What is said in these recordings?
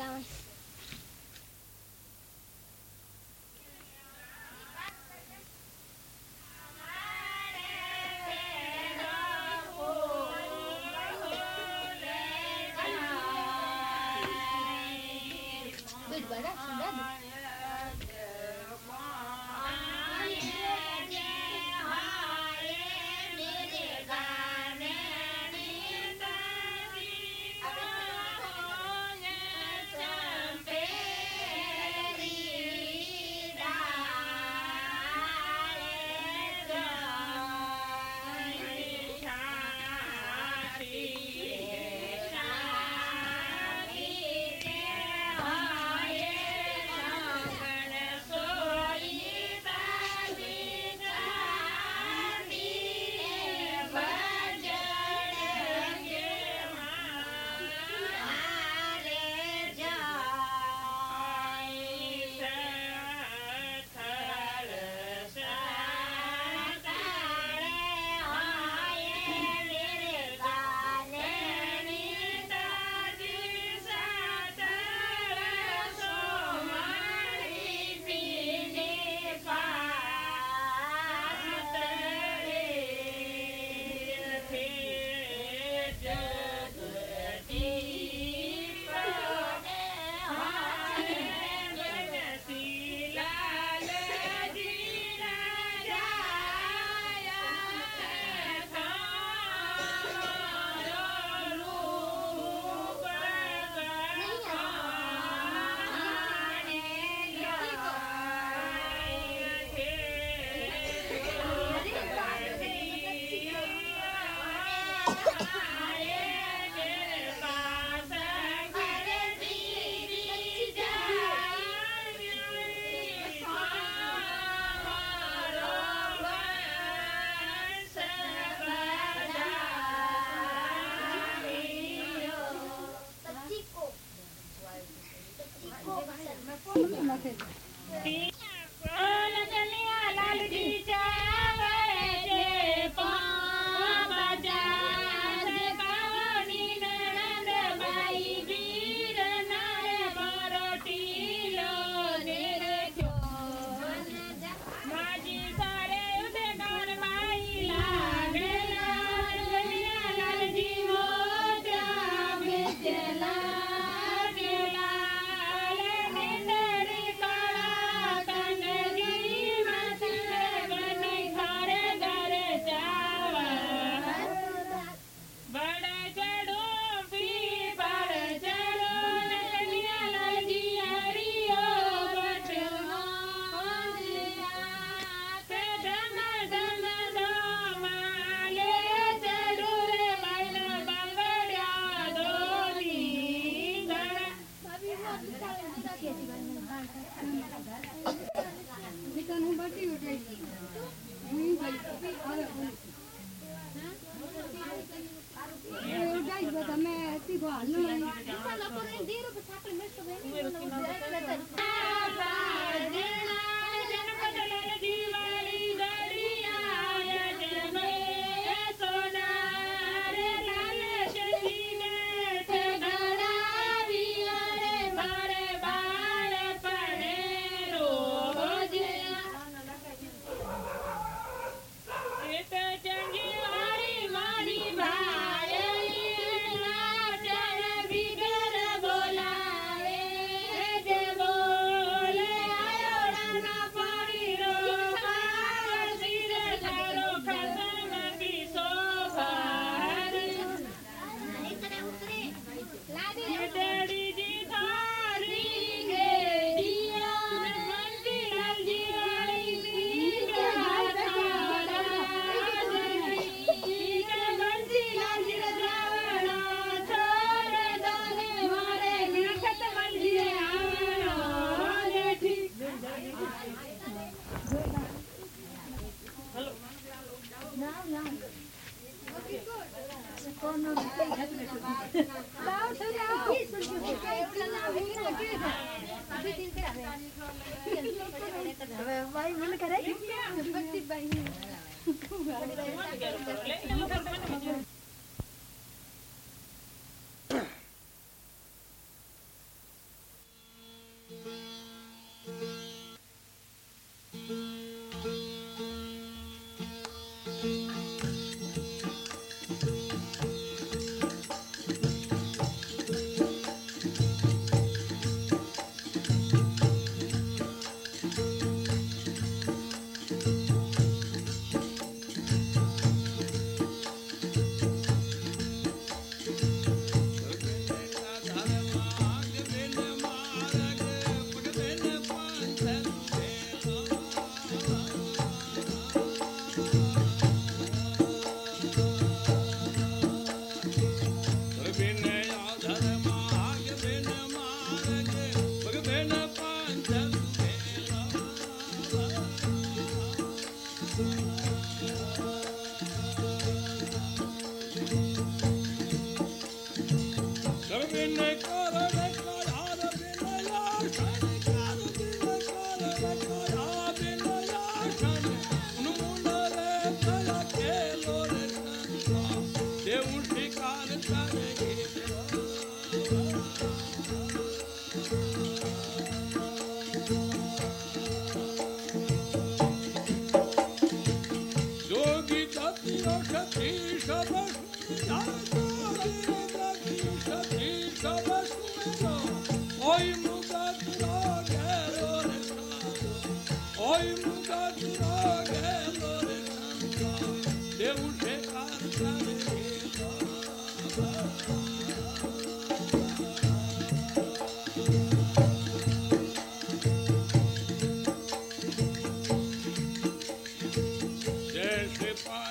Bye, guys.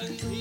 जैसे